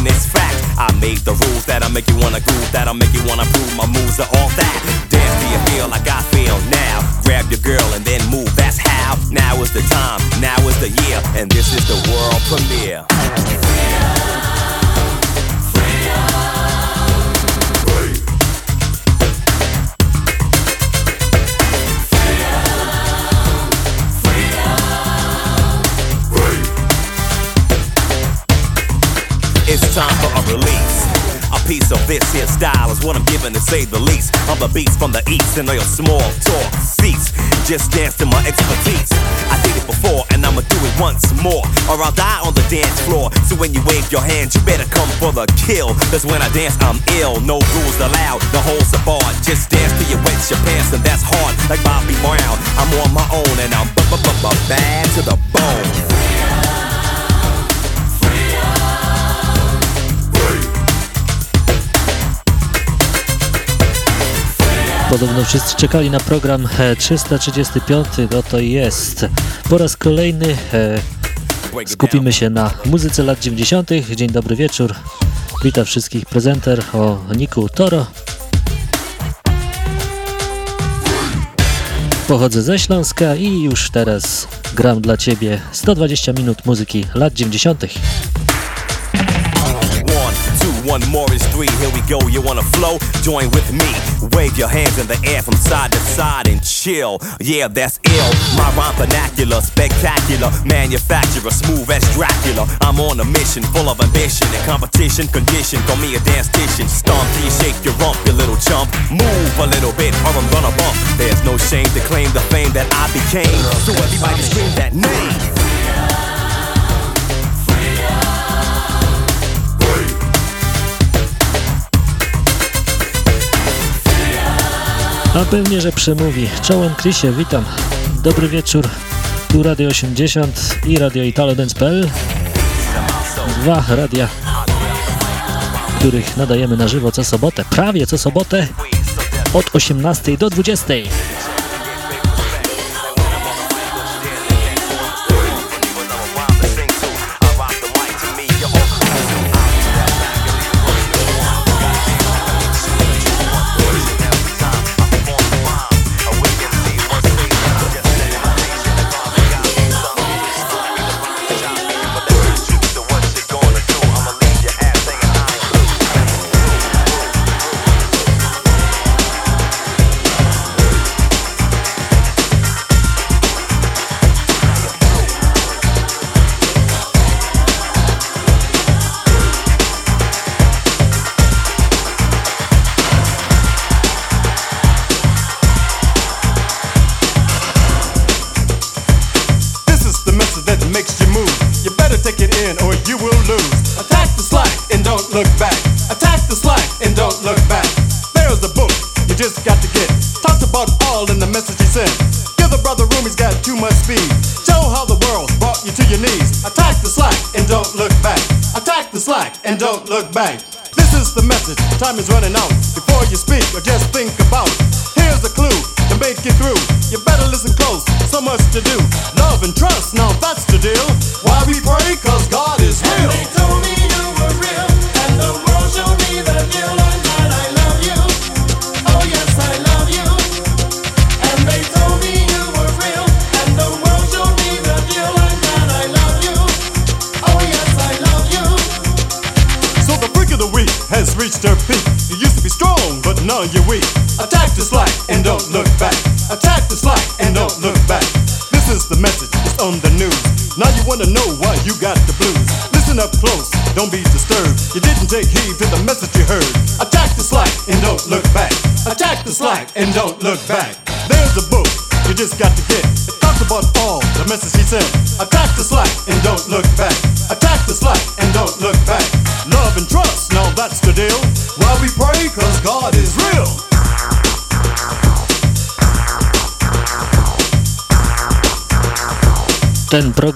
It's fact. I made the rules that'll make you wanna groove, that'll make you wanna prove my moves are all that. Dance till you feel like I feel now. Grab your girl and then move, that's how. Now is the time, now is the year, and this is the world premiere. It's time for a release. A piece of this here style is what I'm giving to say the least. I'm the beast from the east, and all your small talk cease. Just dance to my expertise. I did it before, and I'ma do it once more, or I'll die on the dance floor. So when you wave your hands, you better come for the kill. Cause when I dance, I'm ill. No rules allowed, The no holds barred. Just dance till you wet your pants, and that's hard. Like Bobby Brown, I'm on my own, and I'm bad to the bone. Podobno wszyscy czekali na program 335, e, no to jest. Po raz kolejny e, skupimy się na muzyce lat 90. Dzień dobry wieczór. Witam wszystkich prezenter o Niku Toro. Pochodzę ze Śląska i już teraz gram dla Ciebie 120 minut muzyki lat 90. One more is three, here we go. You wanna flow? Join with me. Wave your hands in the air from side to side and chill. Yeah, that's ill. My rhyme vernacular, spectacular. Manufacturer, smooth as Dracula. I'm on a mission full of ambition and competition. Condition, call me a dance station. Stomp till you shake your rump, you little chump. Move a little bit or I'm gonna bump. There's no shame to claim the fame that I became. So everybody scream that name. A pewnie, że przemówi. Czołem Krysie, witam. Dobry wieczór. Tu Radio 80 i Radio Italo Dance.pl. Dwa radia, których nadajemy na żywo co sobotę, prawie co sobotę od 18 do 20.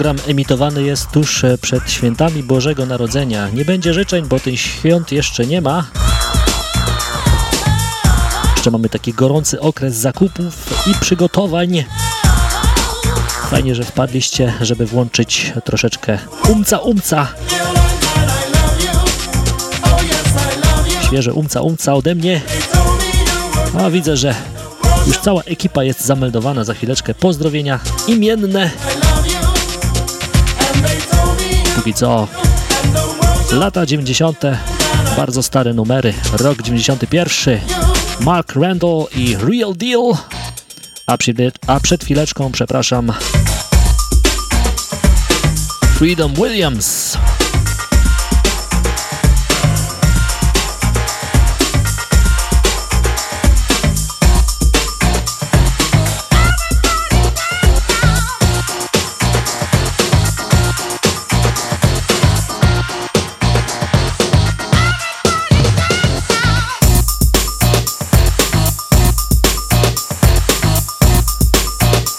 program emitowany jest tuż e, przed świętami Bożego Narodzenia. Nie będzie życzeń, bo tych świąt jeszcze nie ma. Jeszcze mamy taki gorący okres zakupów i przygotowań. Fajnie, że wpadliście, żeby włączyć troszeczkę umca umca. Świeże umca umca ode mnie. A widzę, że już cała ekipa jest zameldowana. Za chwileczkę pozdrowienia imienne. Póki lata 90. Bardzo stare numery. Rok 91. Mark Randall i Real Deal. A przed, a przed chwileczką, przepraszam, Freedom Williams.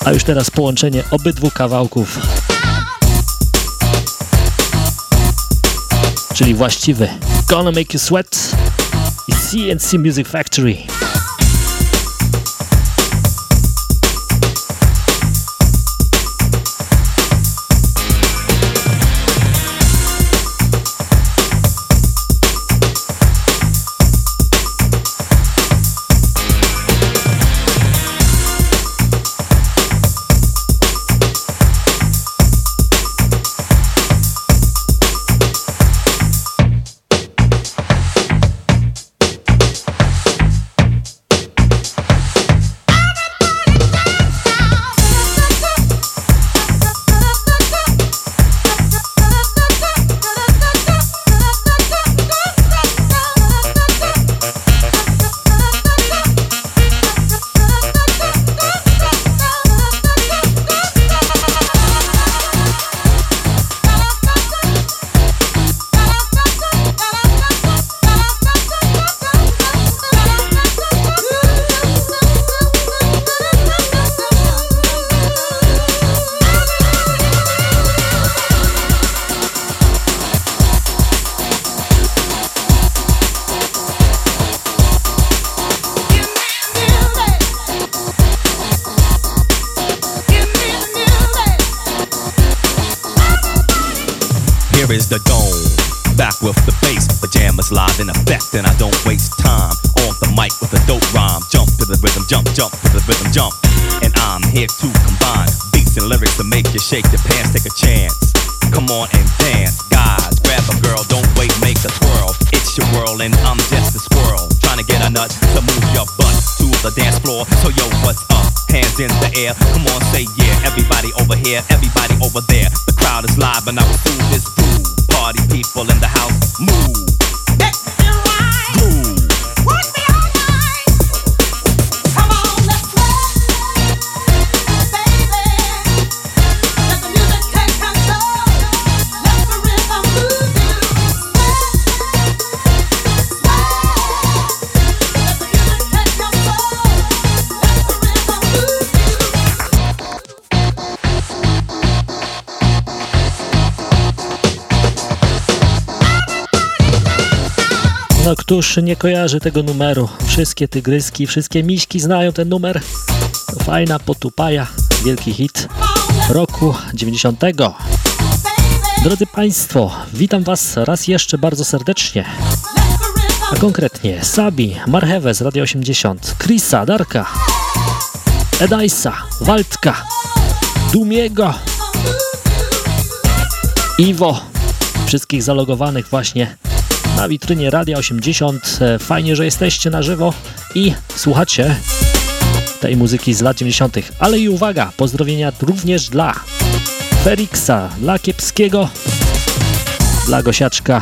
A już teraz połączenie obydwu kawałków. Czyli właściwy Gonna Make You Sweat i CNC Music Factory. take the pain. Nie kojarzy tego numeru? Wszystkie tygryski, wszystkie miśki znają ten numer. Fajna potupaja, wielki hit roku 90. Drodzy Państwo, witam Was raz jeszcze bardzo serdecznie. A konkretnie Sabi, Marchewę z Radio 80, Chrisa, Darka, Edaisa, Waldka, Dumiego, Iwo, wszystkich zalogowanych właśnie na witrynie Radia 80. E, fajnie, że jesteście na żywo i słuchacie tej muzyki z lat 90. Ale i uwaga, pozdrowienia również dla Feriksa, dla Kiepskiego, dla Gosiaczka,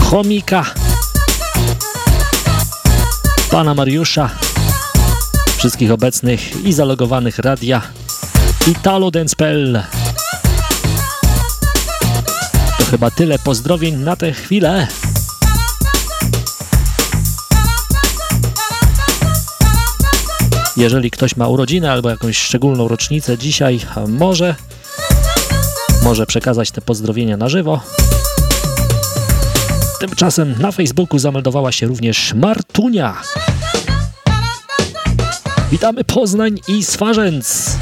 Chomika, pana Mariusza, wszystkich obecnych i zalogowanych radia Italodance.pl Chyba tyle pozdrowień na tę chwilę. Jeżeli ktoś ma urodziny albo jakąś szczególną rocznicę dzisiaj, może, może przekazać te pozdrowienia na żywo. Tymczasem na Facebooku zameldowała się również Martunia. Witamy Poznań i Swarzędz.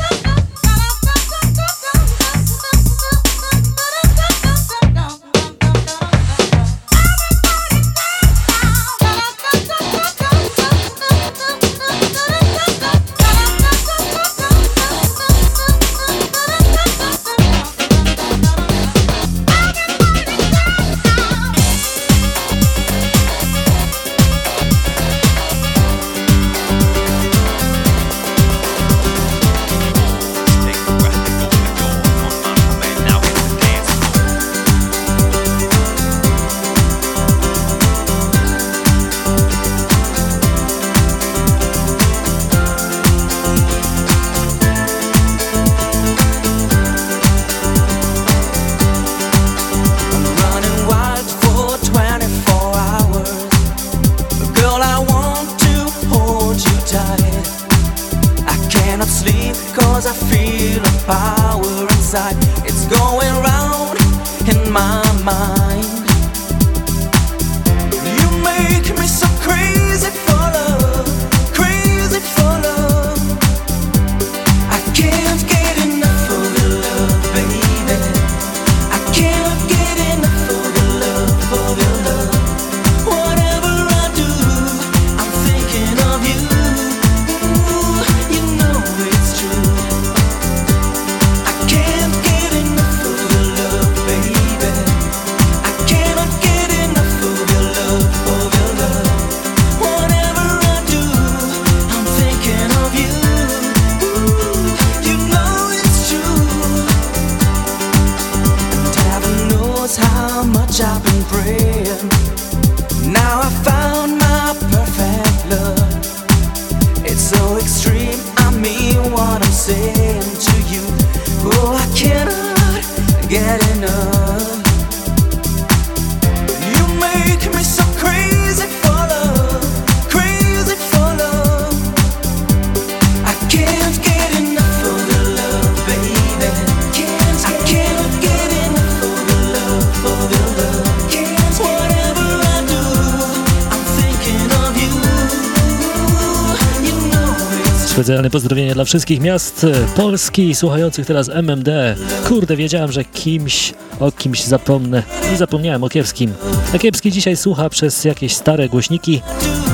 Specjalne pozdrowienie dla wszystkich miast Polski słuchających teraz MMD. Kurde, wiedziałem, że kimś o kimś zapomnę i zapomniałem o Kiepskim. A Kiepski dzisiaj słucha przez jakieś stare głośniki,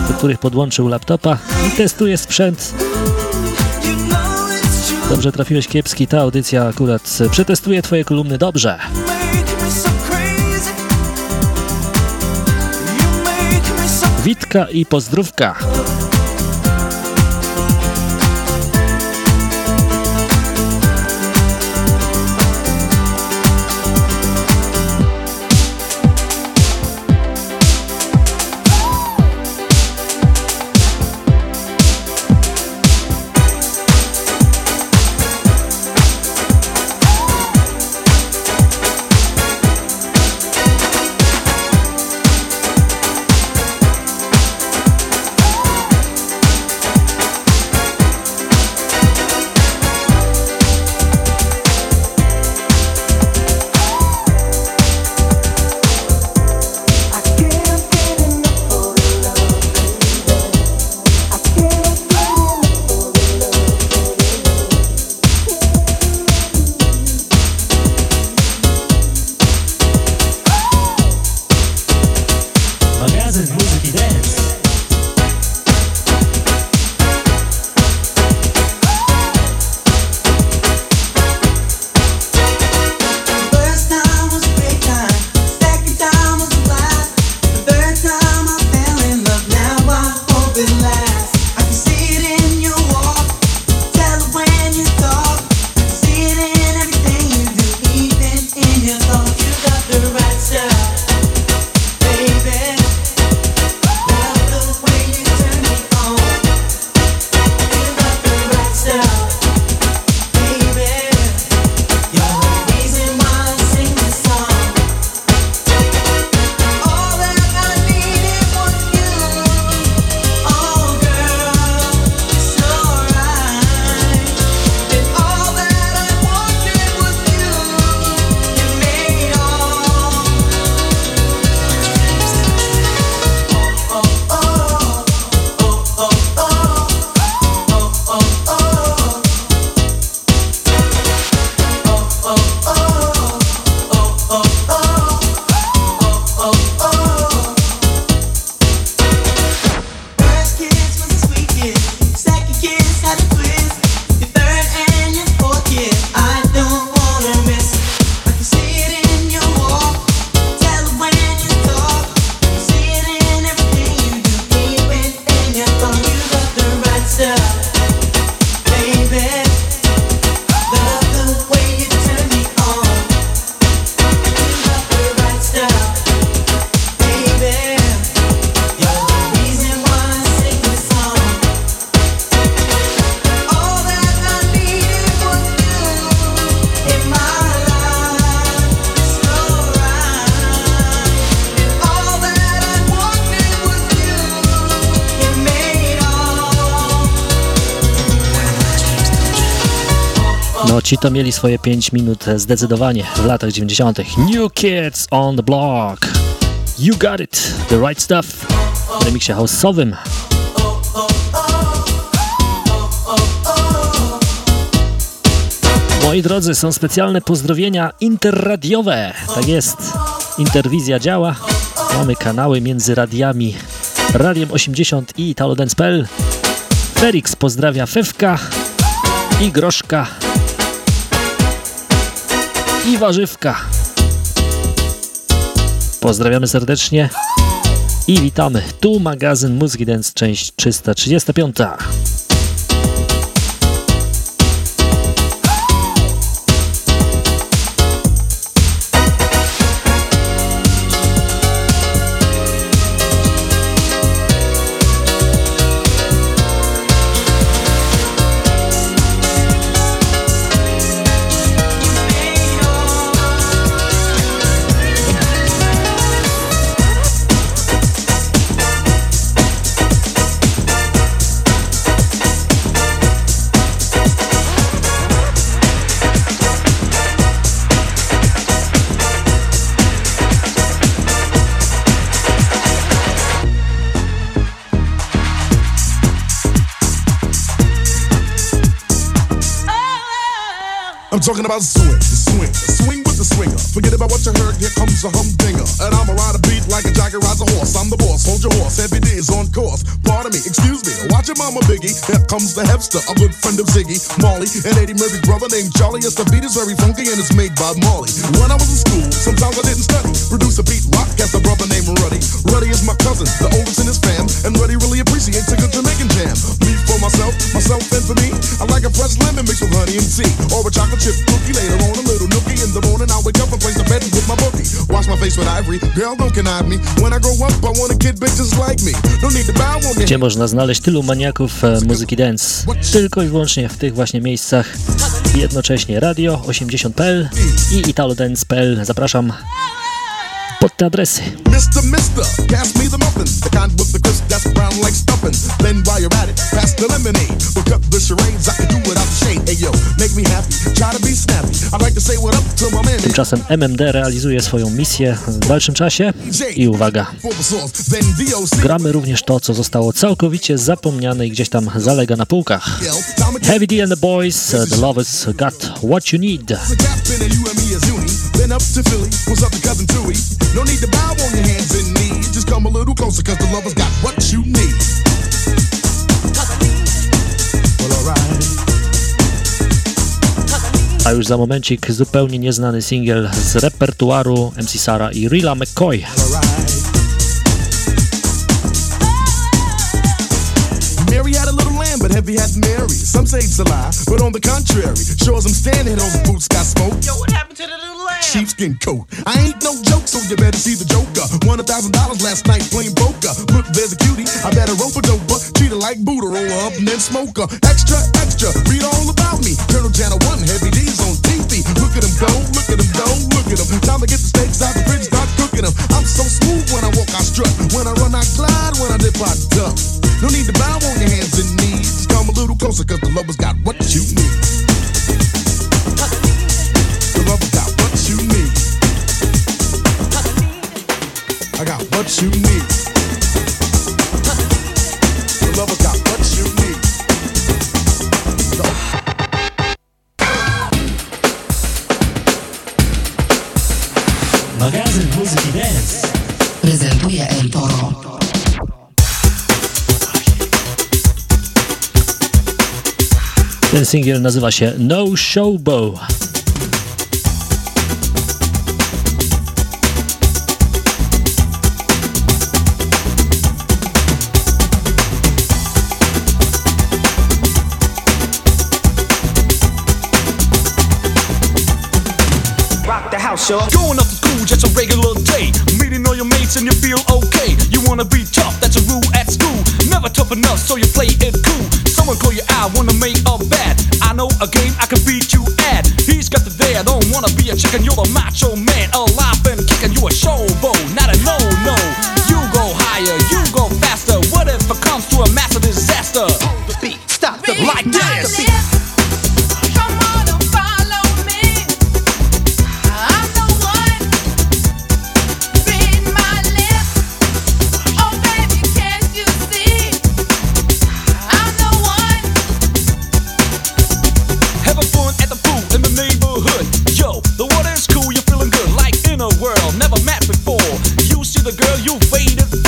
do których podłączył laptopa i testuje sprzęt. Dobrze trafiłeś Kiepski, ta audycja akurat przetestuje twoje kolumny dobrze. Witka i pozdrówka. To mieli swoje 5 minut zdecydowanie w latach 90. New Kids on the Block. You got it, the right stuff. W remiksie house'owym. Moi drodzy, są specjalne pozdrowienia interradiowe. Tak jest, interwizja działa. Mamy kanały między radiami Radiem 80 i Italodance.pl. Felix pozdrawia Fewka i Groszka i Warzywka. Pozdrawiamy serdecznie i witamy. Tu magazyn Muzyki Dance, część 335. Talking about swing, swing, swing with the swinger. Forget about what you heard, here comes a humdinger. And I'ma ride a beat like a jockey rides a horse. I'm the boss, hold your horse, day is on course. Pardon me, excuse me, watch your mama Biggie. Here comes the Hepster, a good friend of Ziggy, Molly, and Eddie Murphy's brother named Charlie. Yes, the beat is very funky and it's made by Molly. When I was in school, sometimes I didn't study. Producer Pete Rock has a brother named Ruddy. Ruddy is my cousin, the oldest in his fam, and Ruddy really Fresh lemon mixed with honey and tea, or a chocolate chip cookie later on a little nookie in the morning. I wake up and place the bed with my bookie. Wash my face with ivory, girl don't connive me. When I grow up, I want a kid big just like me. No need to bow on me. Gdzie można znaleźć tylu maniaków e, muzyki dance? Tylko i wyłącznie w tych właśnie miejscach. Jednocześnie radio 80.pl i italodance.pl. Zapraszam pod te adresy. Mister, pass me the muffin, the kind with the crisp that's brown like stuffing. Then while you're at it, pass the lemonade. We'll cut the charades, I can do without the shade. Hey yo, make me happy, try to be snappy. Like to say what up to my man. Tymczasem MMD realizuje swoją misję w dalszym czasie i uwaga, gramy również to, co zostało całkowicie zapomniane i gdzieś tam zalega na półkach. Heavy D and the Boys, The Lovers Got What You Need. Then up to Philly, up to cousin Tui? No need to bow on your hands and knees. Just come a little closer, cause the lover's got what you need. Well, alright. A już za momencik zupełnie nieznany singiel z repertuaru MC Sara i Rilla McCoy. Mary had a little lamb, but heavy had Mary. Some say it's a lie, but on the contrary, sure as I'm standing, those boots got smoke. Yo, what happened to the little lamb? Sheepskin coat. I ain't no joke, so you better see the Joker. Won a thousand dollars last night playing poker. Look, there's a cutie. I better rope a doper. Treat her like Buddha, roll her up and then smoke her. Extra, extra, read all about me. Colonel Channel 1, heavy D's on TV. Look at him go, look at him go, look at him. Time to get the steaks out the fridge, start cooking them. I'm so smooth when I walk, I strut. When I run, I glide. When I dip, I duck. No need to bow on your hands and knees. Come a little closer, cause the lover's got what you need. I got what you need. The lover's got what you need. Magazyn Muzyki Dance. Prezentuje El Toro. Ten singiel nazywa się No Showbow. Rock the house, y'all. Going up to school, just a regular day. Meeting all your mates and you feel okay. You wanna be tough, that's a rule at school. Never tough enough, so you play it cool. Someone call you out, wanna make a bet. I know a game I can beat you at. He's got the dare, don't wanna be a chicken. You're the macho man, alive and kicking. You a showboat, not a no no. You go higher, you go faster. What if it comes to a massive disaster? Hold the Beat, stop the beat. Like this. never met before. You see the girl you waited for.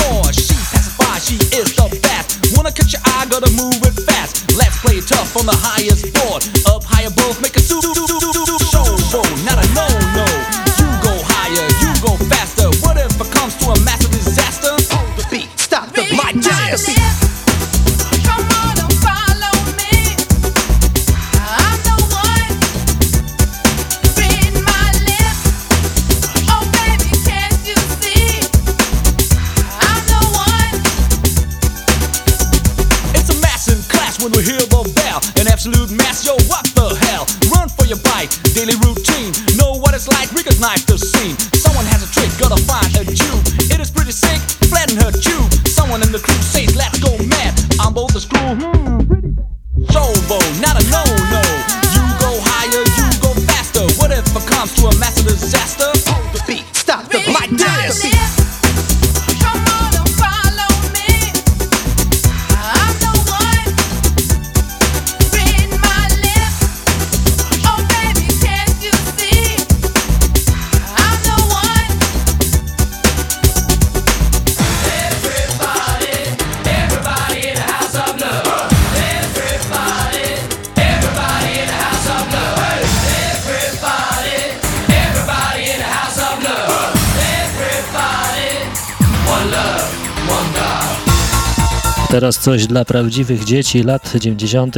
coś dla prawdziwych dzieci lat 90.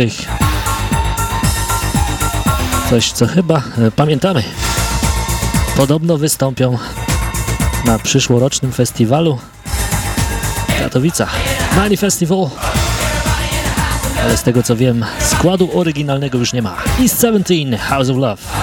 Coś, co chyba e, pamiętamy. Podobno wystąpią na przyszłorocznym festiwalu w Katowicach. Festival. Ale z tego co wiem, składu oryginalnego już nie ma. East 17, House of Love.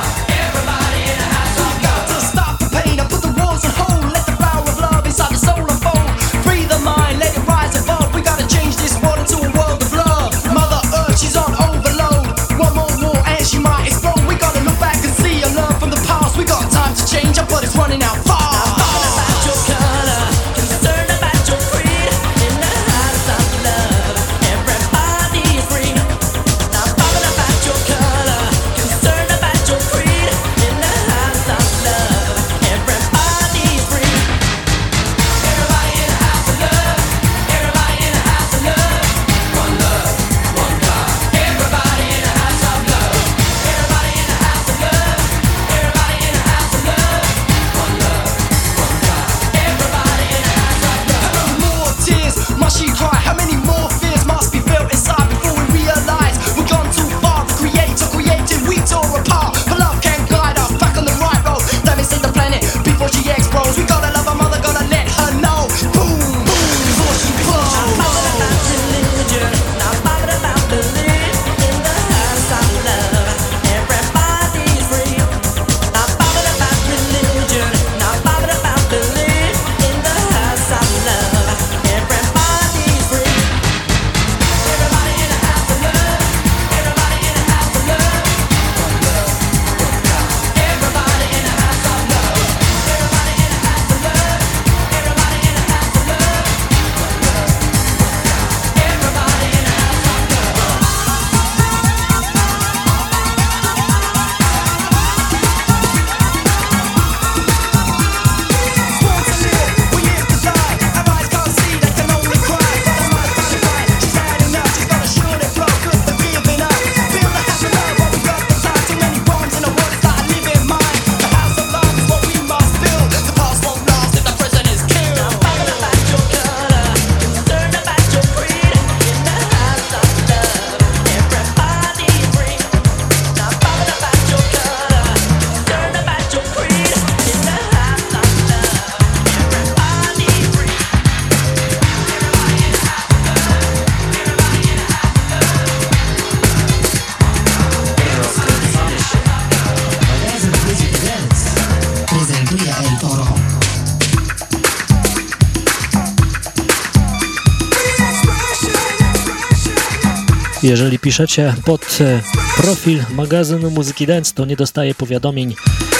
Jeżeli piszecie pod e, profil magazynu Muzyki Dance, to nie dostaję powiadomień,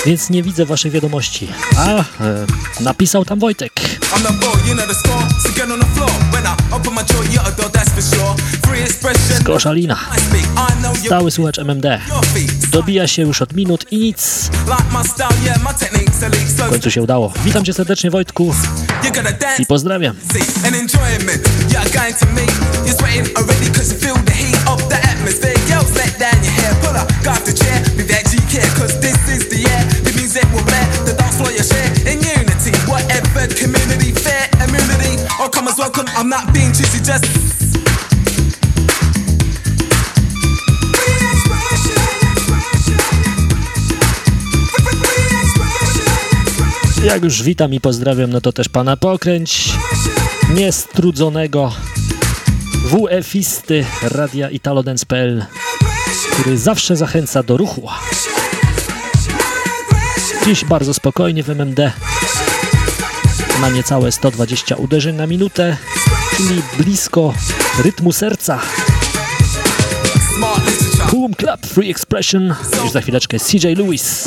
więc nie widzę waszych wiadomości. A, e, napisał tam Wojtek. I'm the ball, you know the score. So get on the floor. When I open my jaw, you're a that's for sure. Free expression. Stały słuchacz MMD. Dobija się już od minut i nic. W końcu się udało. Witam cię serdecznie Wojtku i pozdrawiam. Of the atmosphere. Girls, let down your hair, pull up, the chair. Be that cause this I'm not being choosy, just. Jak już witam i pozdrawiam, no to też pana pokręć niestrudzonego WF-isty Radia Italodance.pl, który zawsze zachęca do ruchu. Dziś bardzo spokojnie w MMD na niecałe 120 uderzeń na minutę, czyli blisko rytmu serca. Boom Club Free Expression, już za chwileczkę CJ Lewis.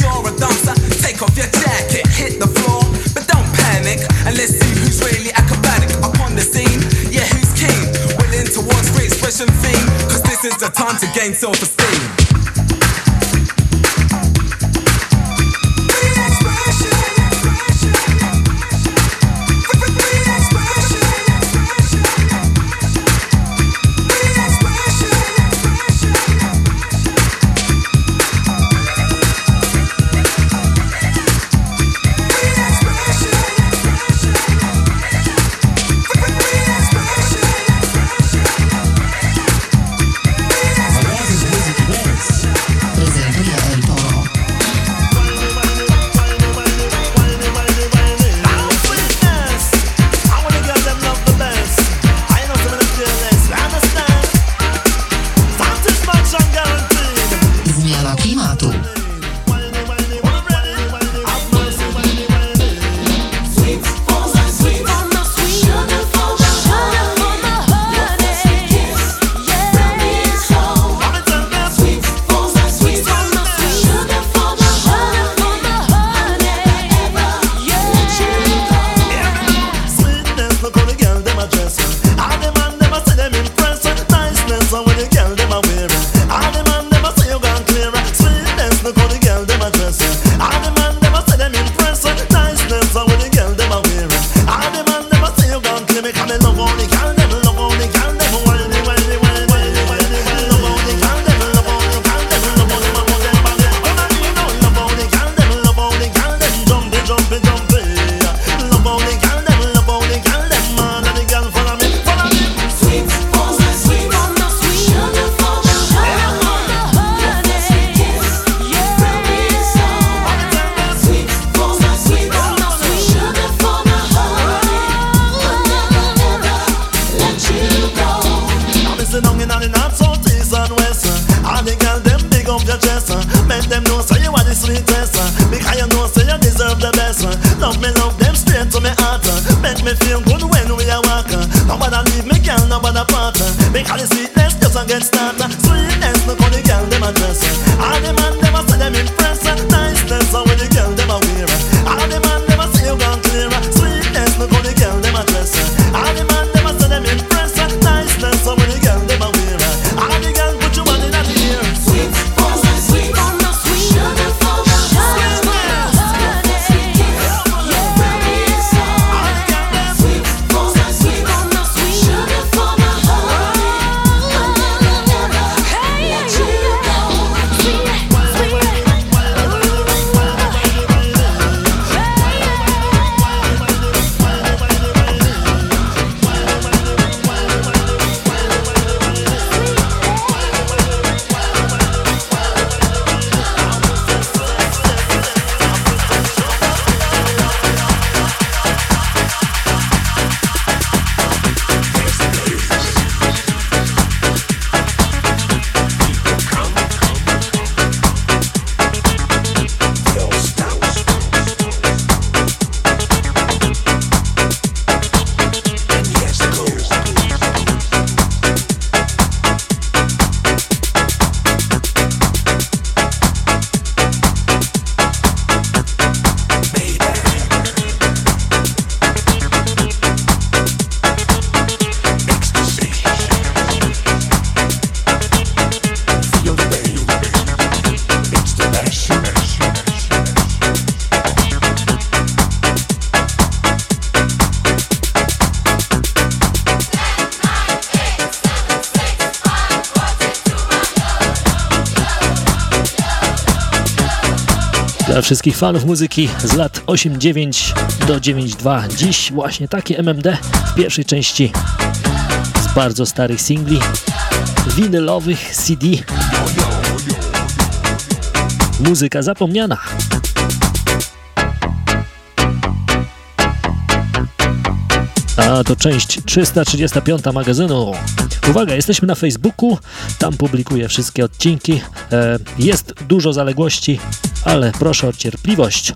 Is the time to gain self-esteem. wszystkich fanów muzyki z lat 89 do 92. Dziś właśnie takie MMD w pierwszej części z bardzo starych singli, winylowych CD. Muzyka zapomniana. A to część 335 magazynu. Uwaga, jesteśmy na Facebooku, tam publikuję wszystkie odcinki. E, jest dużo zaległości, ale proszę o cierpliwość.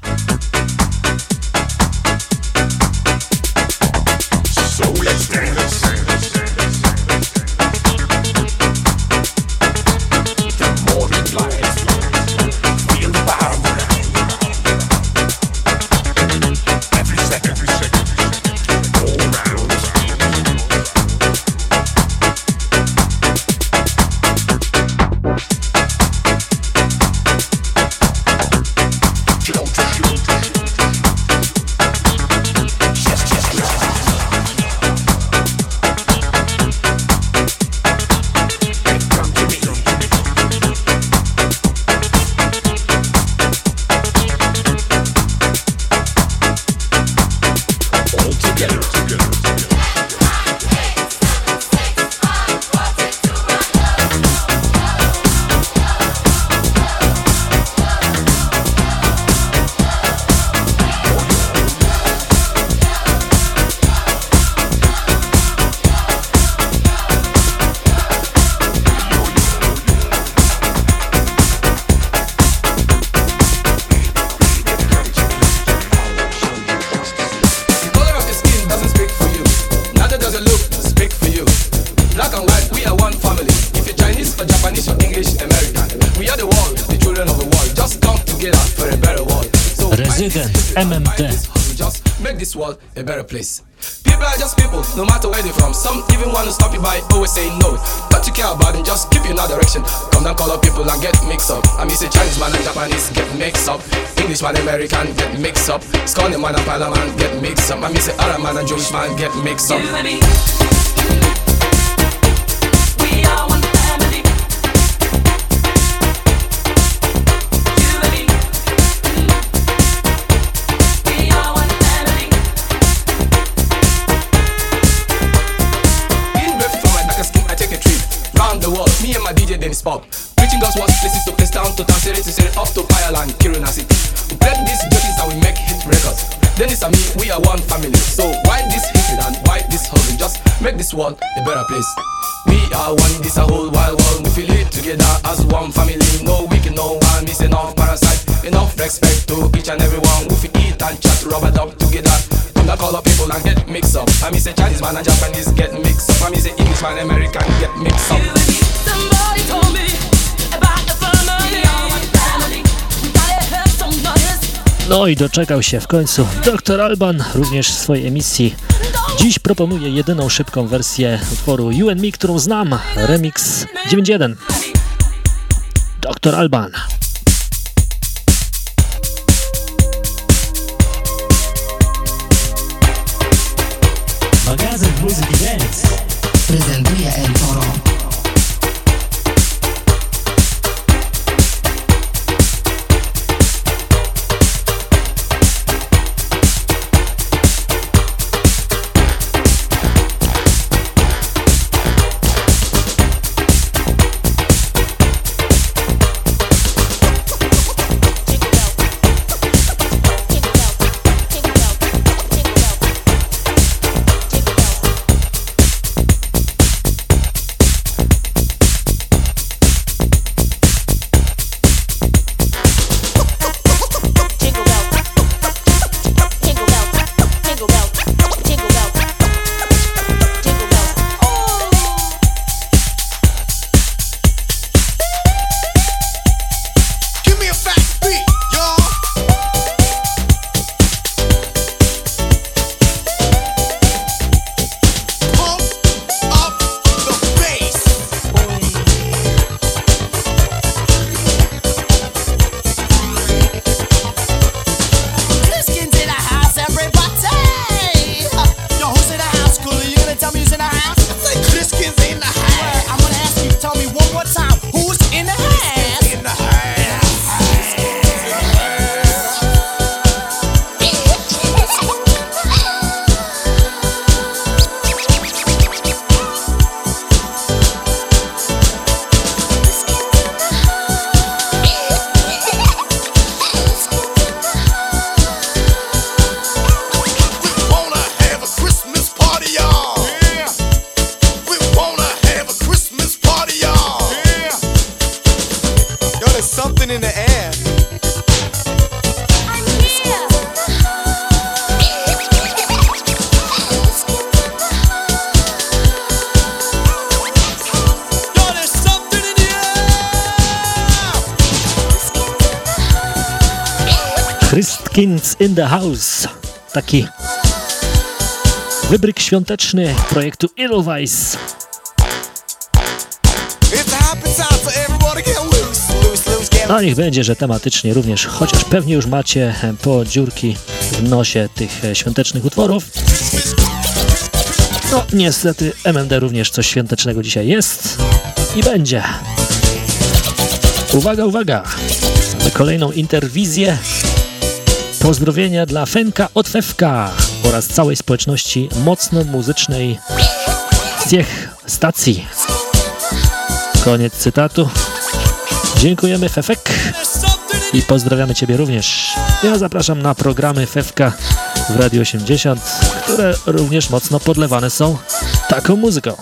doczekał się w końcu. Dr Alban również w swojej emisji dziś proponuje jedyną szybką wersję utworu You and Me, którą znam, remix 91. Dr Alban. The House. Taki wybryk świąteczny projektu Edelweiss. A niech będzie, że tematycznie również, chociaż pewnie już macie po dziurki w nosie tych świątecznych utworów. No niestety MMD również coś świątecznego dzisiaj jest i będzie. Uwaga, uwaga! Mamy kolejną interwizję. Pozdrowienia dla Fenka od Fewka oraz całej społeczności mocno muzycznej z tych stacji. Koniec cytatu. Dziękujemy Fefek i pozdrawiamy Ciebie również. Ja zapraszam na programy Fewka w Radio 80, które również mocno podlewane są taką muzyką.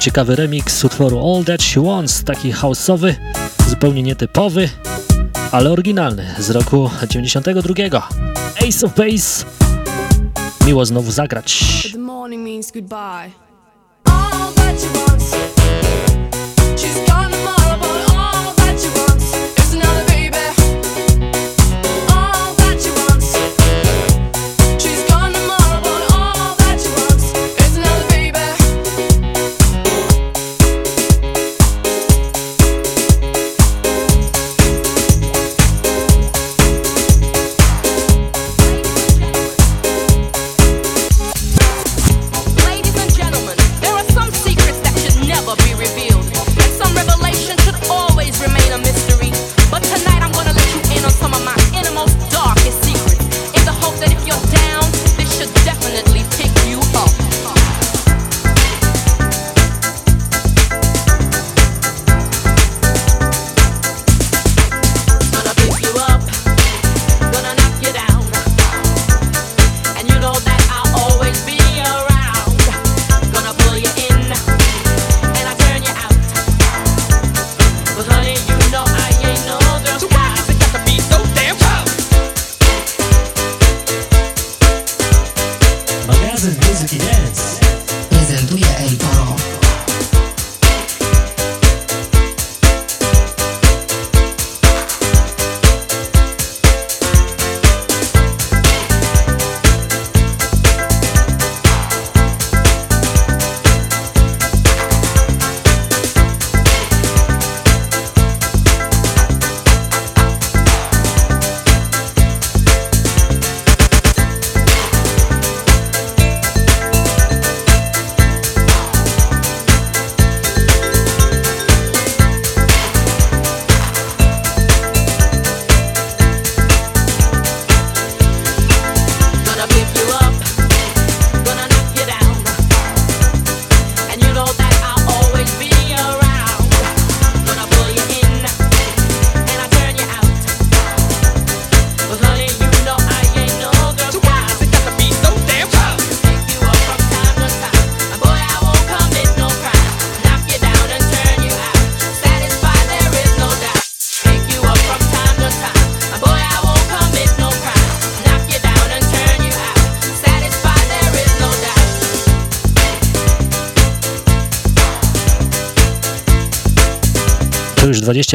ciekawy remix utworu All That She Wants, taki houseowy, zupełnie nietypowy, ale oryginalny z roku 92. Ace of Base. Miło znowu zagrać.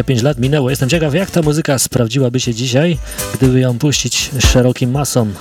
25 lat minęło. Jestem ciekaw, jak ta muzyka sprawdziłaby się dzisiaj, gdyby ją puścić szerokim masom.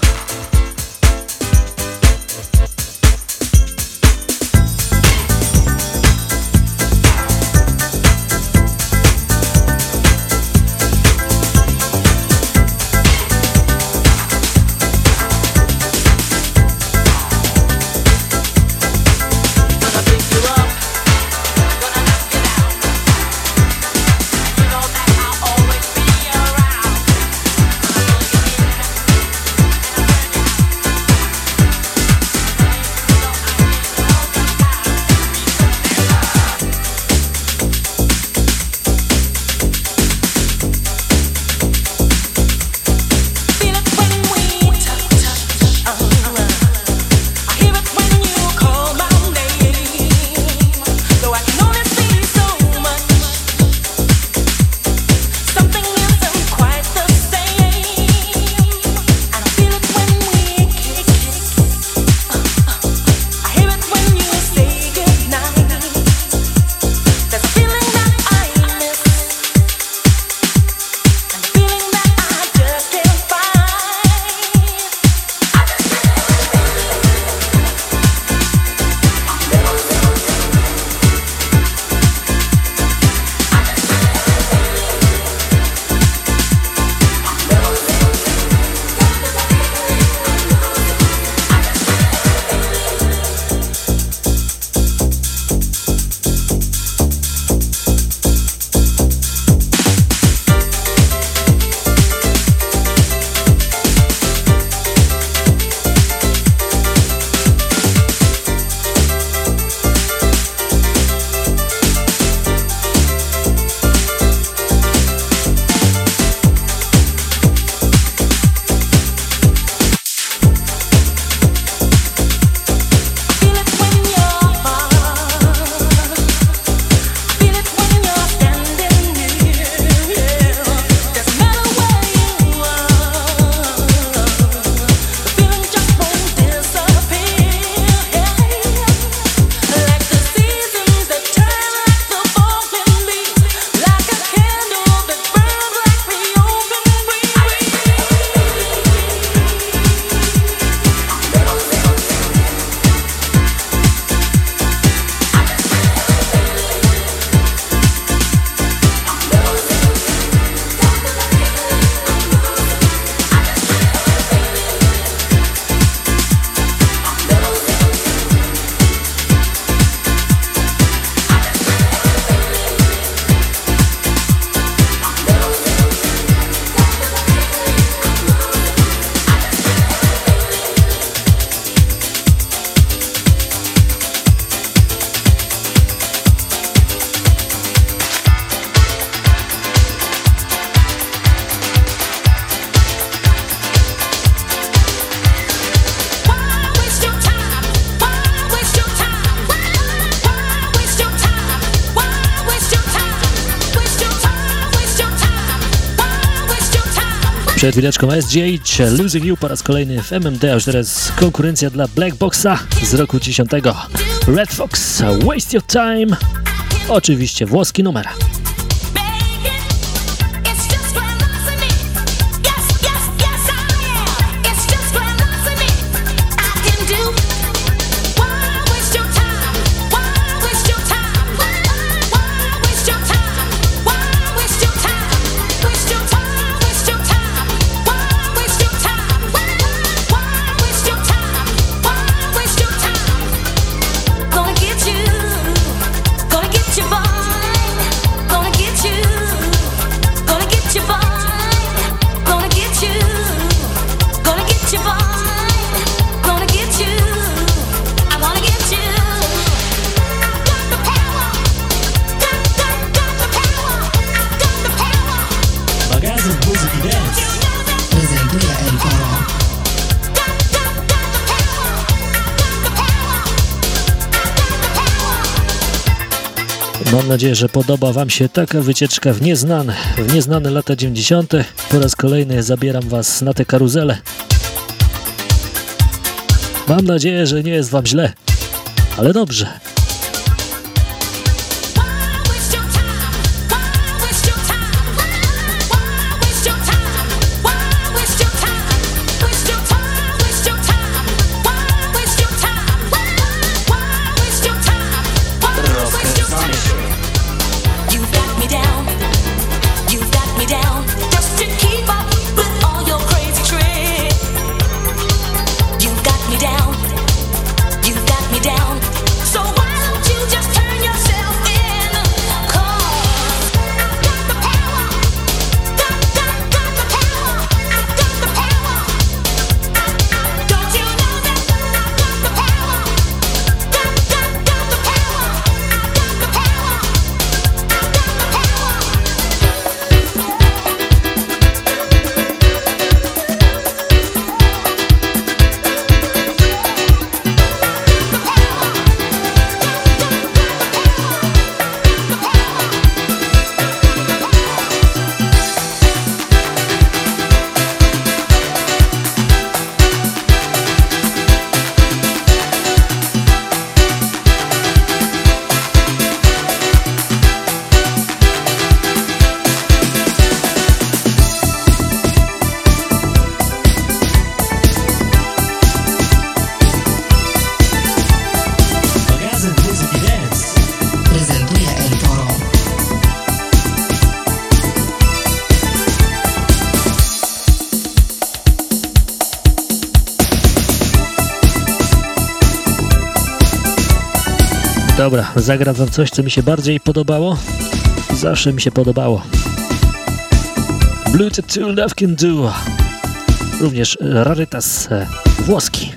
Przed chwileczką SGH, Losing You po raz kolejny w MMD, a już teraz konkurencja dla Black Boxa z roku 10. Red Fox, Waste Your Time. Oczywiście włoski numer. Mam nadzieję, że podoba Wam się taka wycieczka w nieznane, w nieznane lata 90. Po raz kolejny zabieram Was na tę karuzelę. Mam nadzieję, że nie jest Wam źle, ale dobrze. Dobra, zagram wam coś, co mi się bardziej podobało. Zawsze mi się podobało. Blue Tattoo Love Can Do. Również rarytas e, włoski.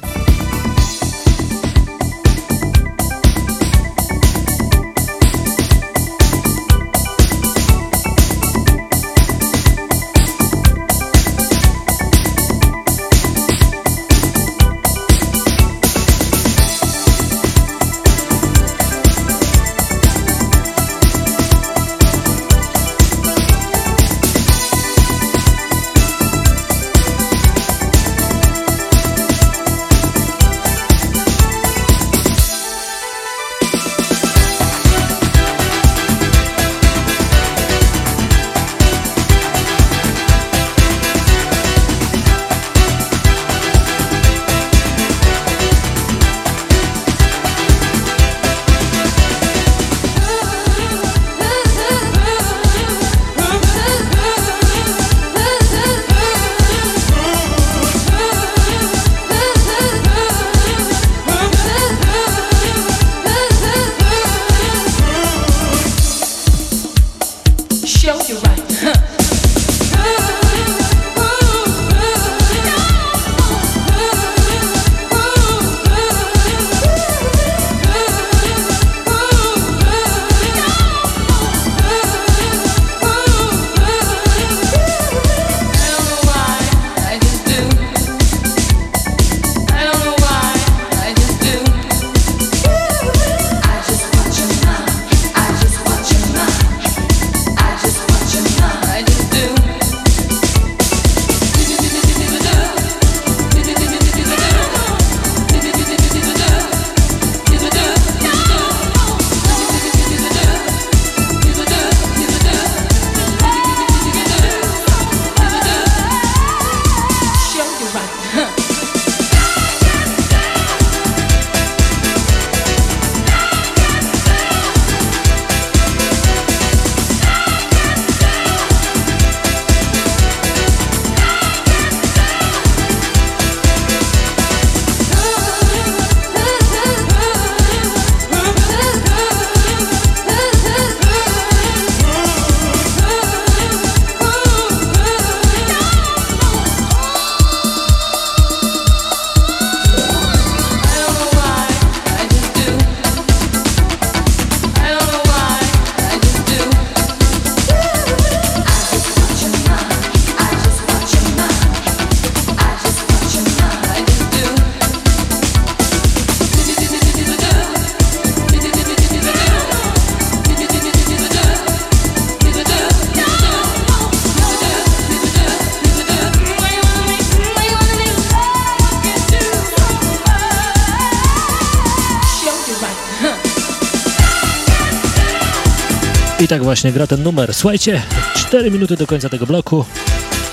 właśnie gra ten numer. Słuchajcie, 4 minuty do końca tego bloku.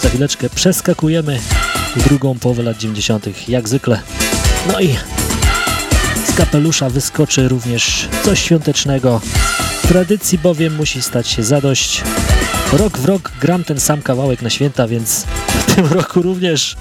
Za chwileczkę przeskakujemy w drugą połowę lat 90. jak zwykle. No i z kapelusza wyskoczy również coś świątecznego. Tradycji bowiem musi stać się zadość. Rok w rok gram ten sam kawałek na święta, więc w tym roku również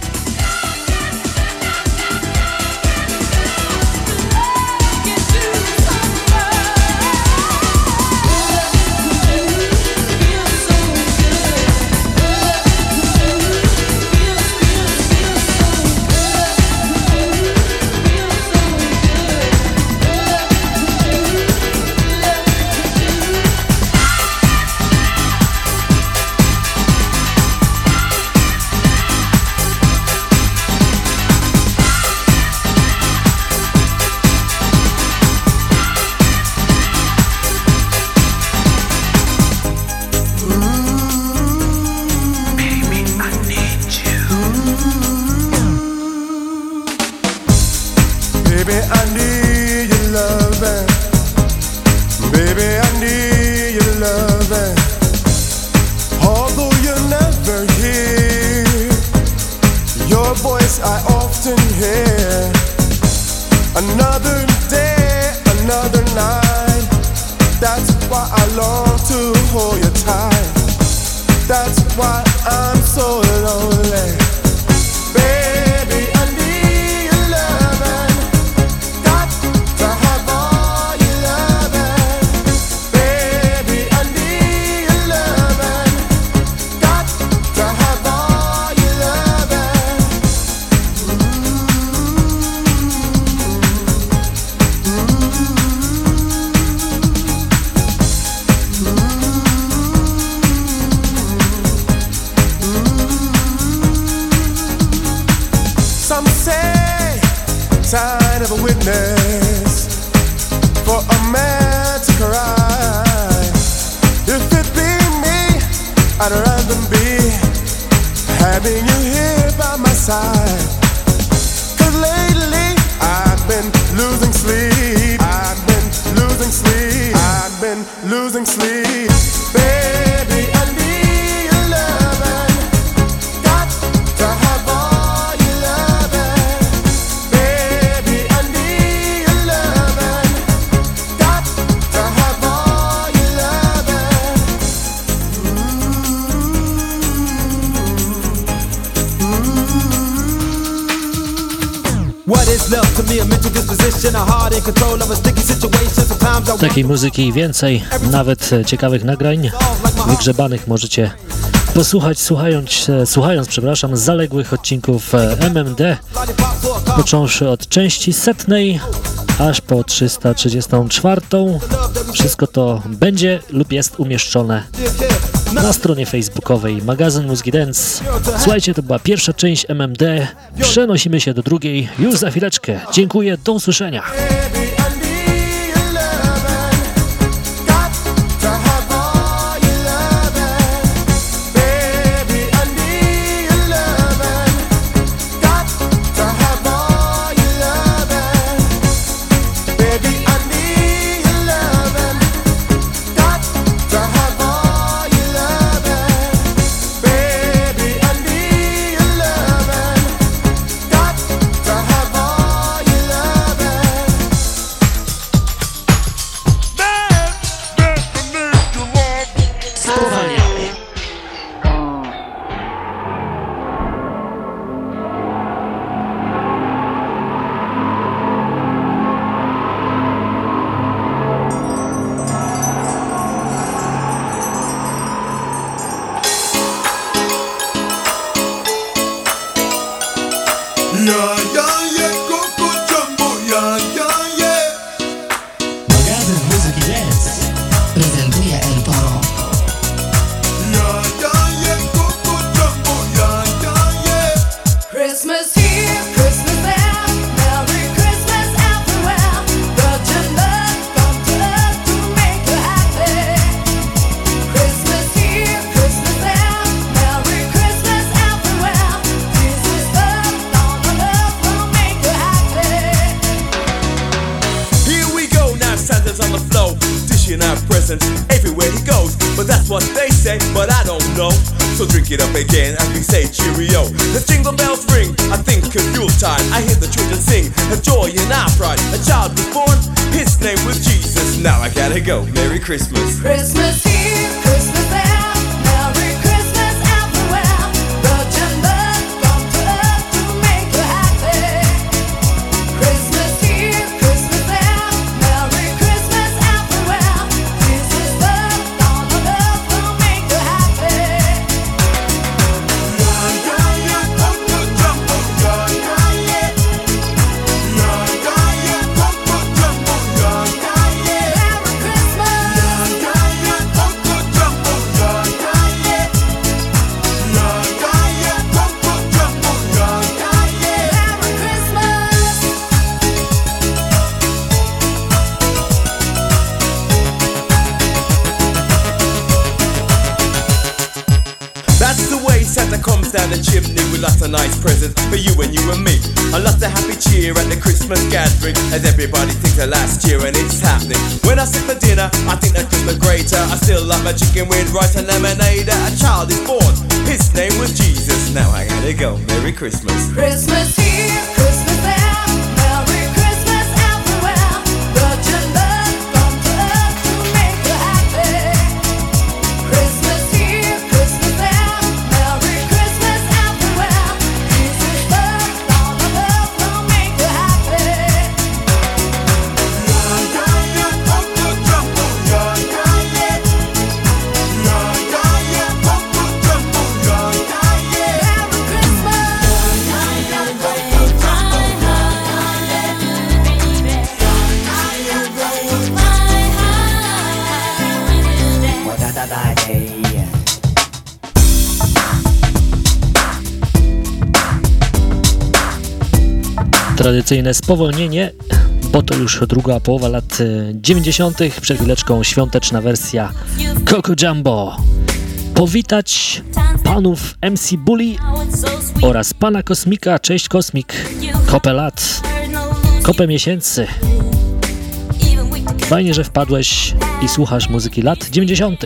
muzyki i więcej, nawet e, ciekawych nagrań wygrzebanych możecie posłuchać, słuchając, e, słuchając przepraszam, zaległych odcinków e, MMD, począwszy od części setnej aż po 334. Wszystko to będzie lub jest umieszczone na stronie facebookowej magazyn Mózgi Dance. Słuchajcie, to była pierwsza część MMD. Przenosimy się do drugiej już za chwileczkę. Dziękuję, do usłyszenia. rewelacyjne spowolnienie, bo to już druga połowa lat e, 90. Przed chwileczką świąteczna wersja Coco Jumbo. Powitać panów MC Bully oraz pana Kosmika. Cześć Kosmik. Kopę lat, kopę miesięcy. Fajnie, że wpadłeś i słuchasz muzyki lat 90.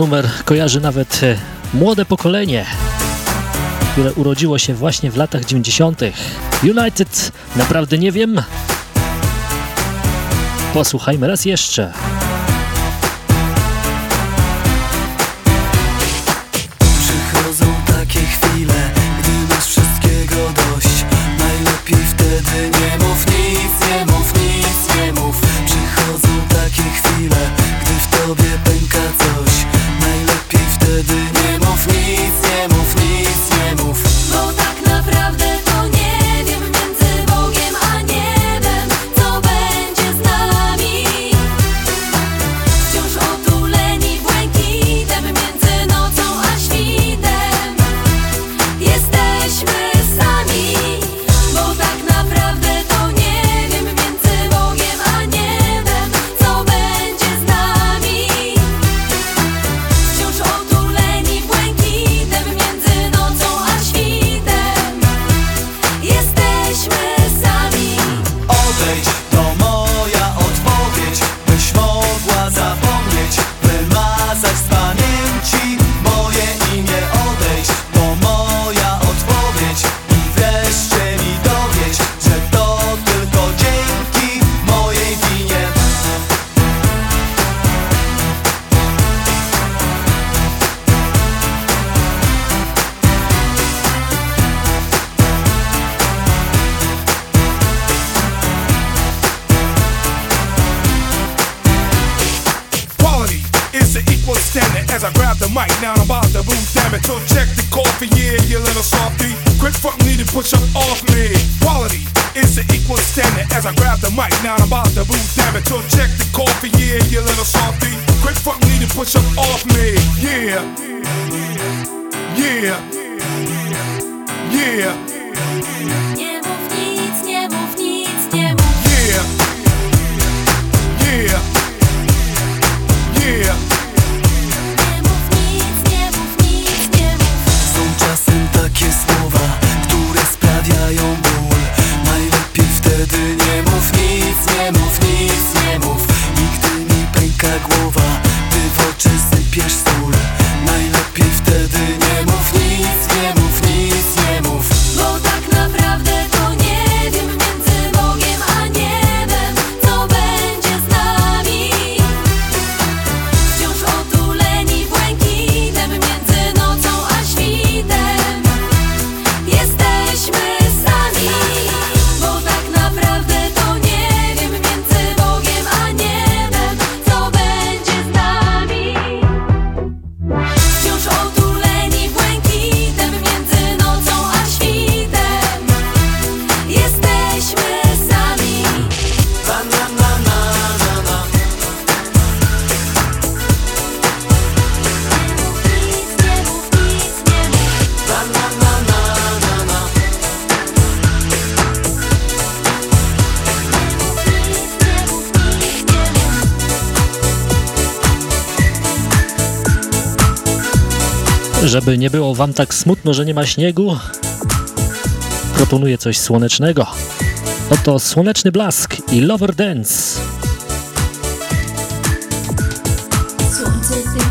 numer kojarzy nawet e, młode pokolenie, które urodziło się właśnie w latach 90. United, naprawdę nie wiem. Posłuchajmy raz jeszcze. wam tak smutno, że nie ma śniegu? Proponuję coś słonecznego. Oto Słoneczny Blask i Lover Dance. Słońce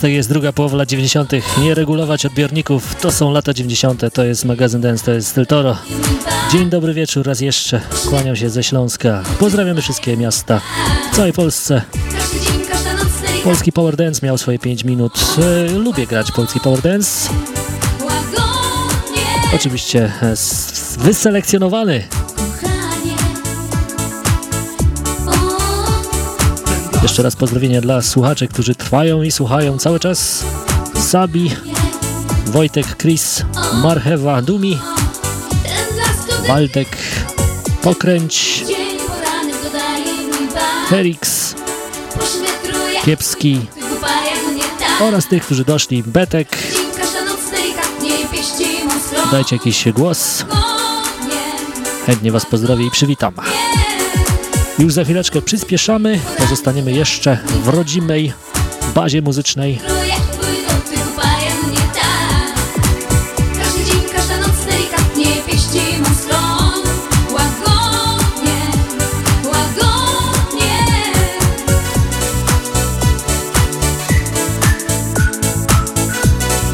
mocny jest druga połowa lat 90. Nie regulować odbiorników, to są lata 90. To jest magazyn Dance, to jest Del Toro. Dzień dobry wieczór raz jeszcze. Kłaniam się ze Śląska. Pozdrawiamy wszystkie miasta w całej Polsce. Polski Power Dance miał swoje 5 minut. E, lubię grać polski Power Dance. Oczywiście e, wyselekcjonowany Jeszcze raz pozdrowienia dla słuchaczy, którzy trwają i słuchają cały czas. Sabi, Wojtek, Chris, Marchewa, Dumi, Baltek, Pokręć, Ferix, Kiepski oraz tych, którzy doszli, Betek. Dajcie jakiś głos. Chętnie Was pozdrowię i przywitam. Już za chwileczkę przyspieszamy, pozostaniemy jeszcze w rodzimej bazie muzycznej.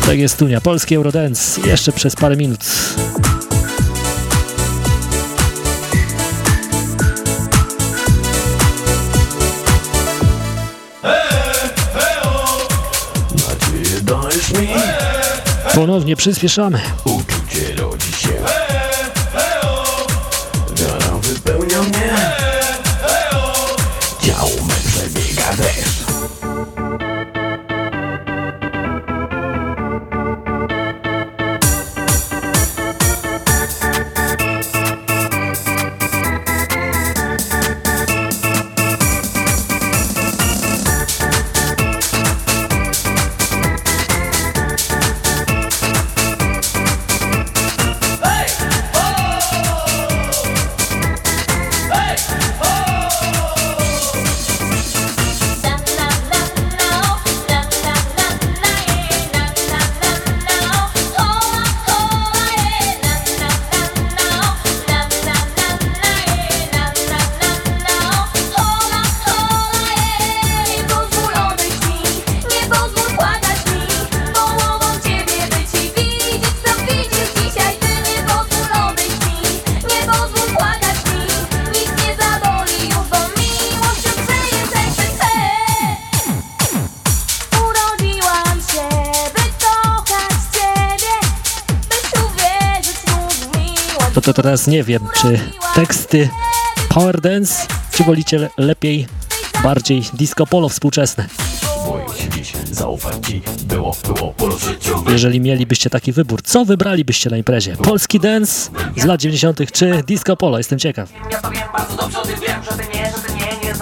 Tak. Jest Tunia, polski Eurodance, jeszcze przez parę minut. Ponownie przyspieszamy. teraz nie wiem, czy teksty power dance, czy wolicie lepiej, bardziej disco polo współczesne. Jeżeli mielibyście taki wybór, co wybralibyście na imprezie? Polski dance z lat 90. czy disco polo? Jestem ciekaw. Ja bardzo dobrze, wiem, że ty nie, że ty nie, nie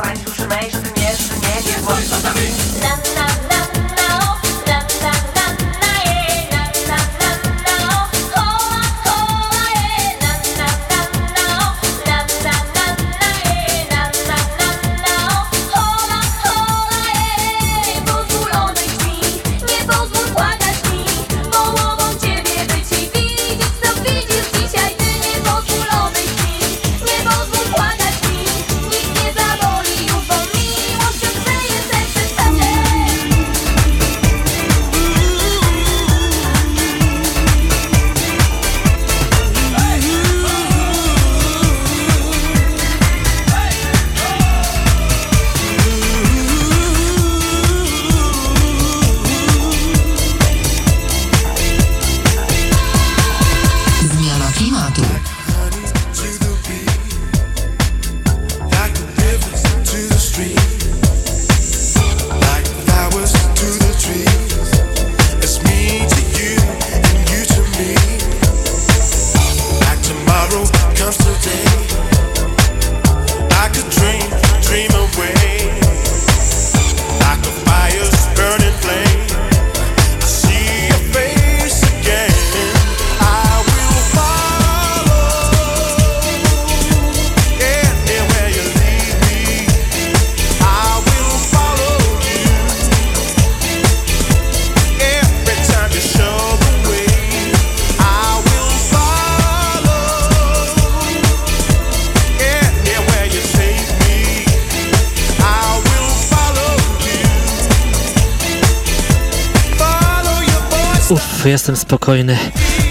jestem spokojny.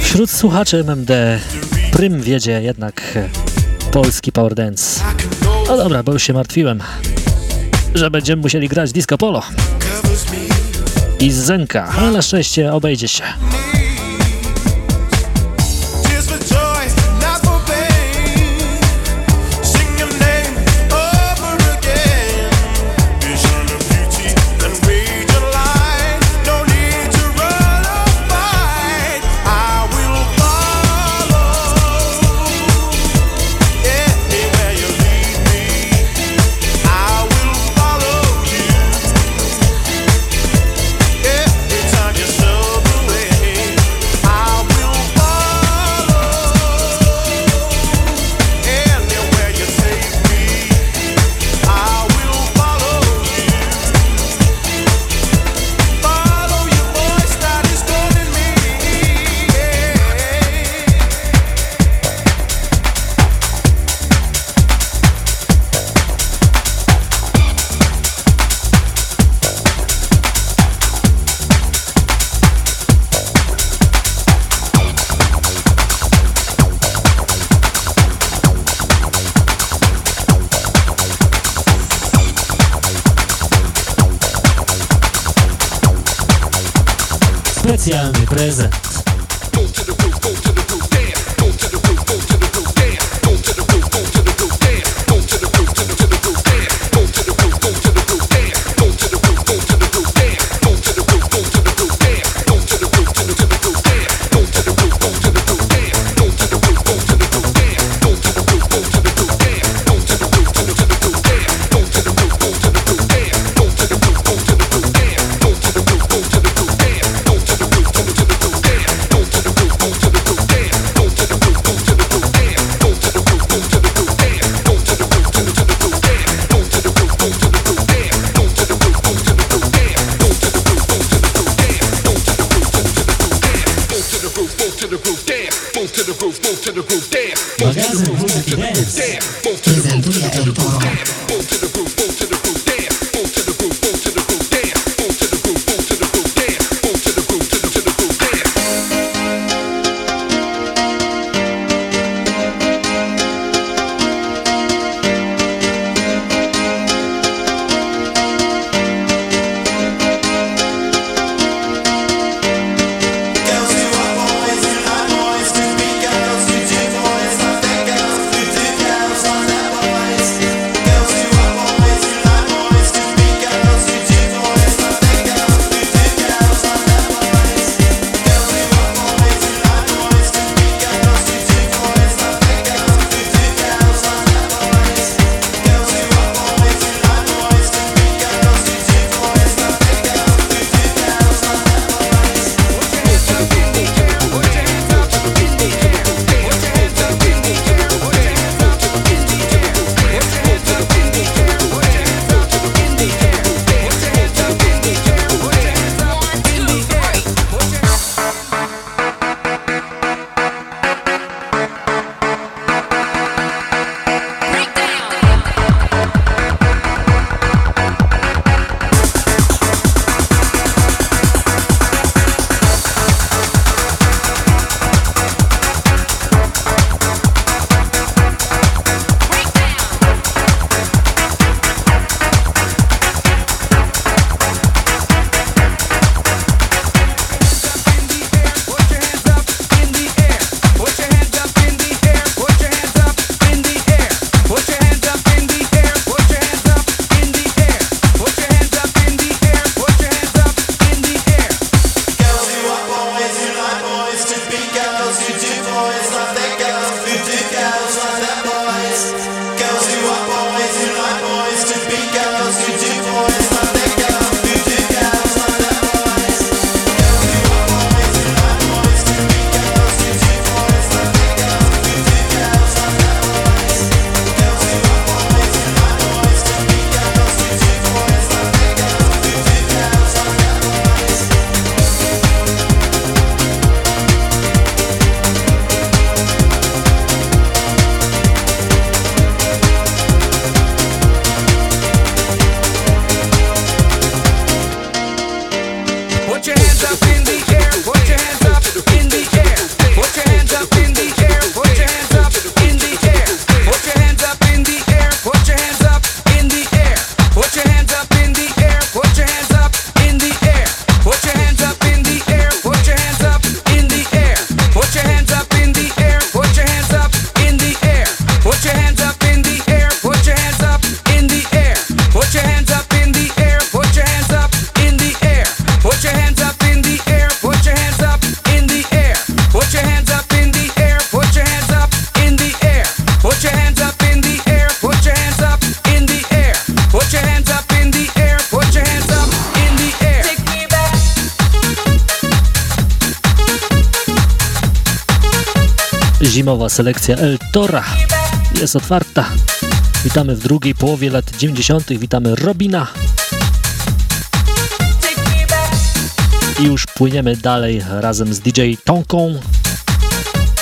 Wśród słuchaczy MMD prym wiedzie jednak polski power dance. No dobra, bo już się martwiłem, że będziemy musieli grać disco polo i z zenka, ale na szczęście obejdzie się. selekcja El Tora jest otwarta. Witamy w drugiej połowie lat 90. Witamy Robina. I już płyniemy dalej razem z DJ Tonką.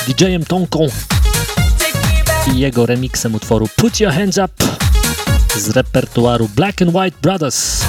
DJ-em Tonką i jego remixem utworu Put Your Hands Up z repertuaru Black and White Brothers.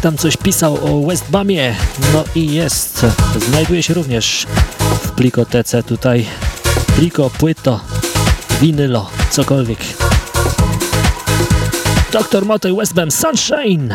Tam coś pisał o Westbamie, no i jest. Znajduje się również w plikotece tutaj. Pliko, płyto, winylo, cokolwiek. Dr. Motoy Westbam Sunshine.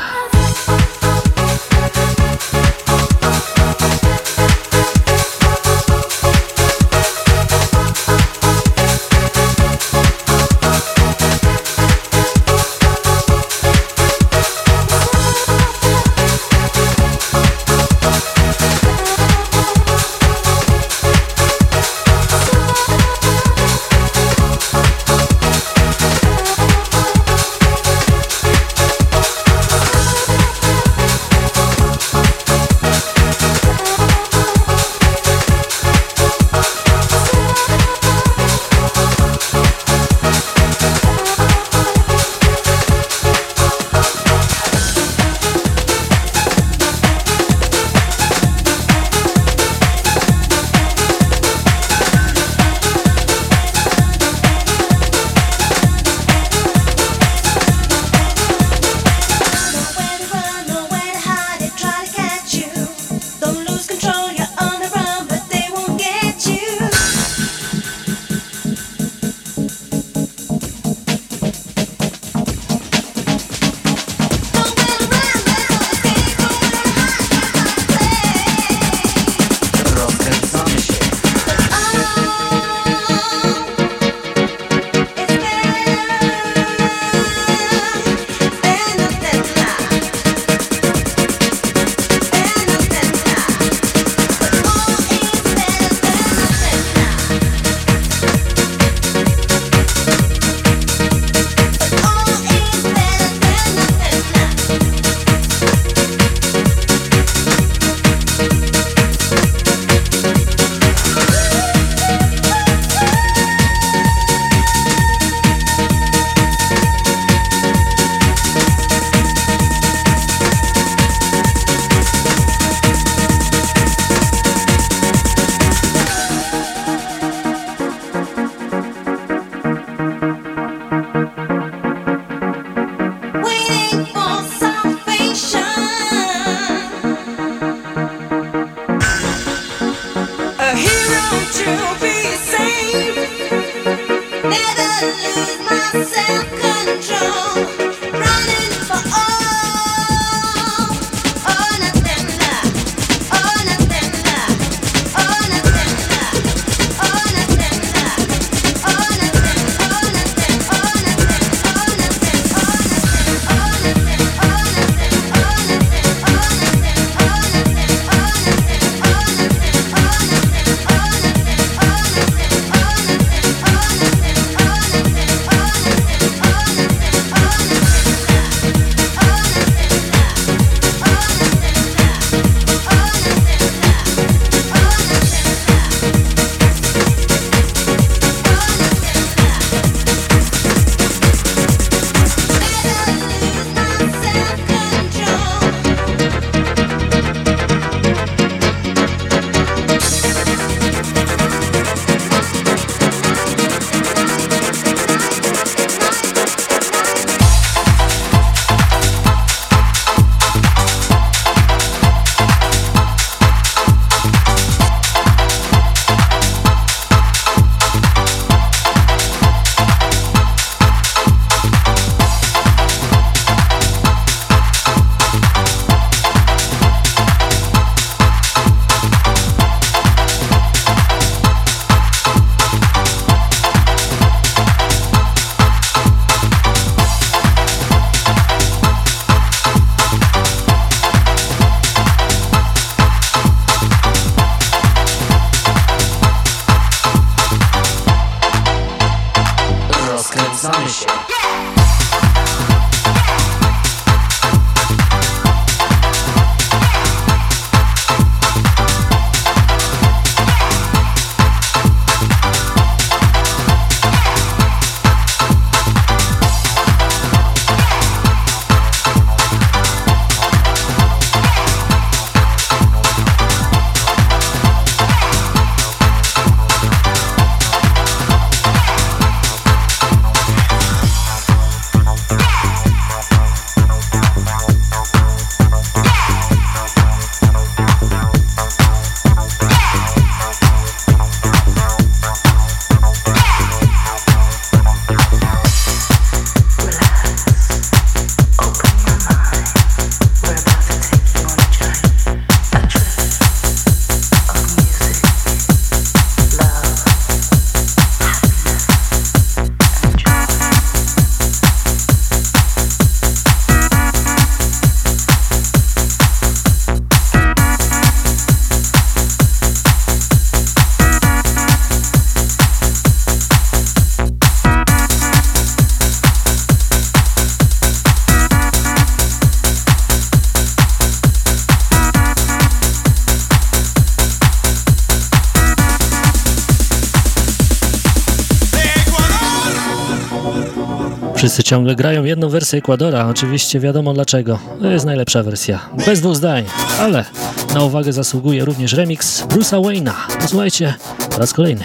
Wszyscy ciągle grają jedną wersję Ekwadora, oczywiście wiadomo dlaczego. To jest najlepsza wersja, bez dwóch zdań, ale na uwagę zasługuje również remix Bruce'a Wayne'a. Posłuchajcie po raz kolejny.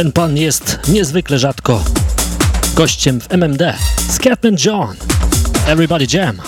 Ten pan jest niezwykle rzadko gościem w MMD. Scatman John. Everybody Jam.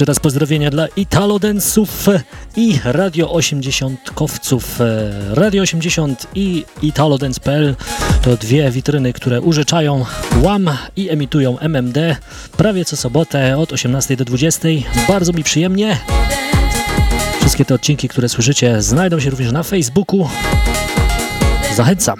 Jeszcze raz pozdrowienia dla Italodensów i Radio 80kowców. E, Radio 80 i Italodance.pl to dwie witryny, które użyczają łam i emitują MMD prawie co sobotę od 18 do 20. Bardzo mi przyjemnie. Wszystkie te odcinki, które słyszycie, znajdą się również na Facebooku. Zachęcam.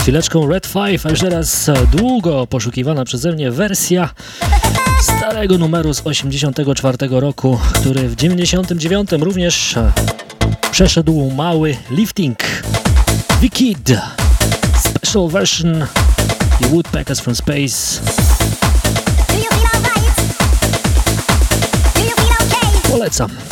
Przed chwileczką Red 5, a już teraz długo poszukiwana przeze mnie wersja starego numeru z 84 roku, który w 99 również przeszedł mały lifting. Wicked Special Version i Woodpeckers from Space. Polecam.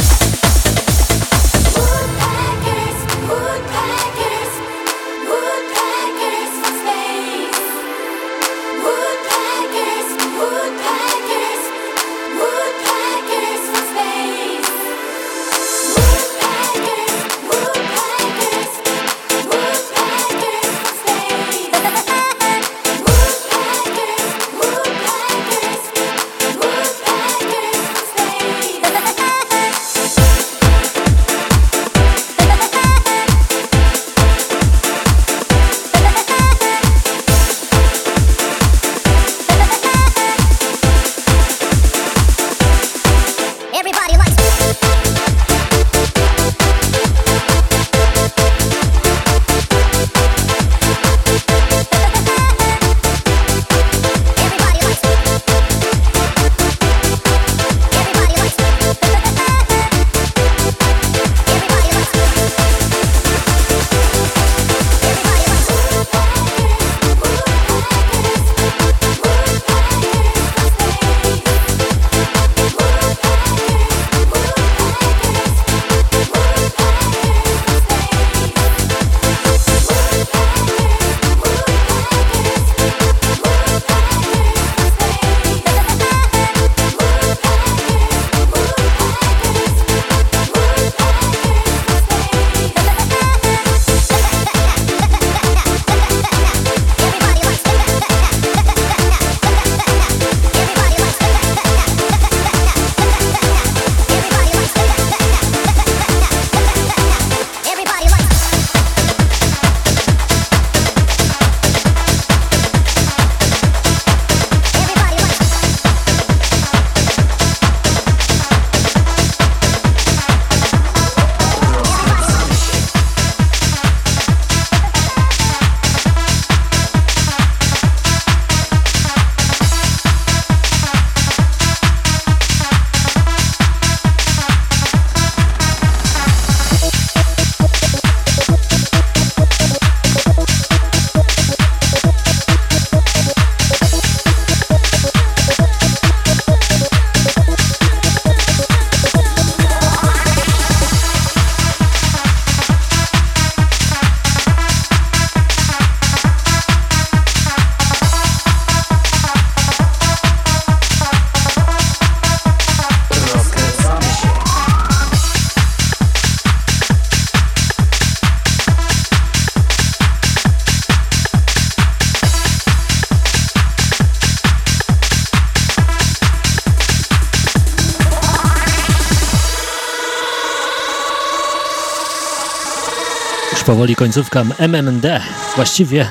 Powoli końcówka MMD. Właściwie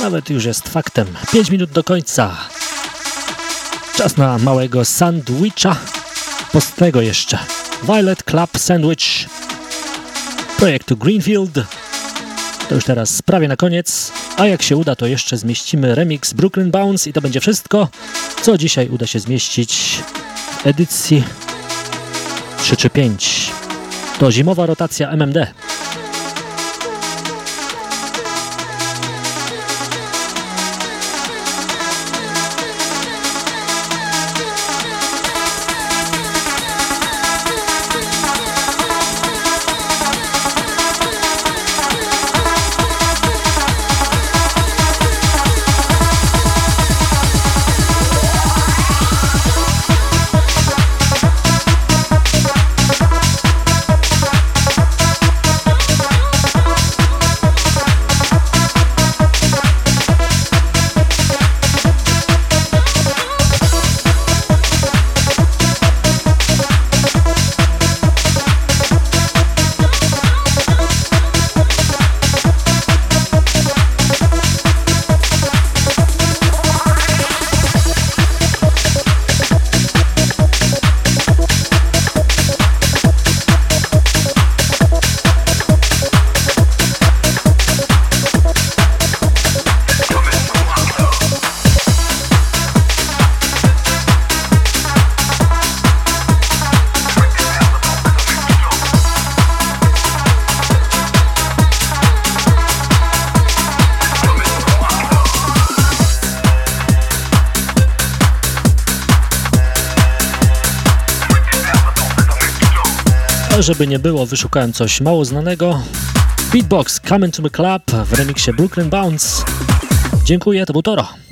nawet już jest faktem. 5 minut do końca. Czas na małego sandwicha. Postnego jeszcze. Violet Club Sandwich projektu Greenfield. To już teraz prawie na koniec. A jak się uda, to jeszcze zmieścimy remix Brooklyn Bounce i to będzie wszystko, co dzisiaj uda się zmieścić w edycji 3 czy 5. To zimowa rotacja MMD. Żeby nie było, wyszukałem coś mało znanego. Beatbox Coming to the Club w remiksie Brooklyn Bounce. Dziękuję, to był Toro.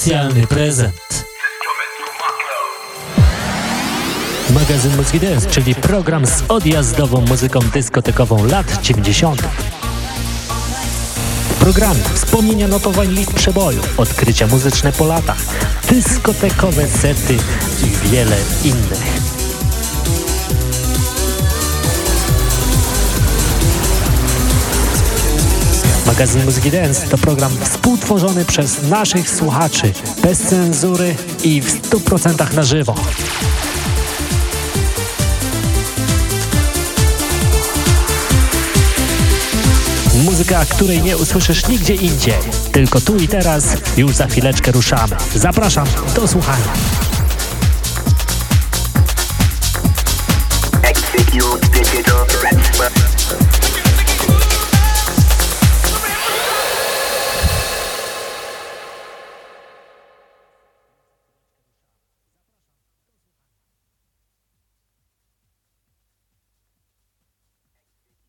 Specjalny prezent. Magazyn Muzyki Dance, czyli program z odjazdową muzyką dyskotekową lat 90. W programie wspomnienia notowań list przeboju, odkrycia muzyczne po latach, dyskotekowe sety i wiele innych. Magazyn Muzyki Dance to program współtworzony przez naszych słuchaczy, bez cenzury i w 100% na żywo. Muzyka, której nie usłyszysz nigdzie indziej. Tylko tu i teraz, już za chwileczkę ruszamy. Zapraszam do słuchania.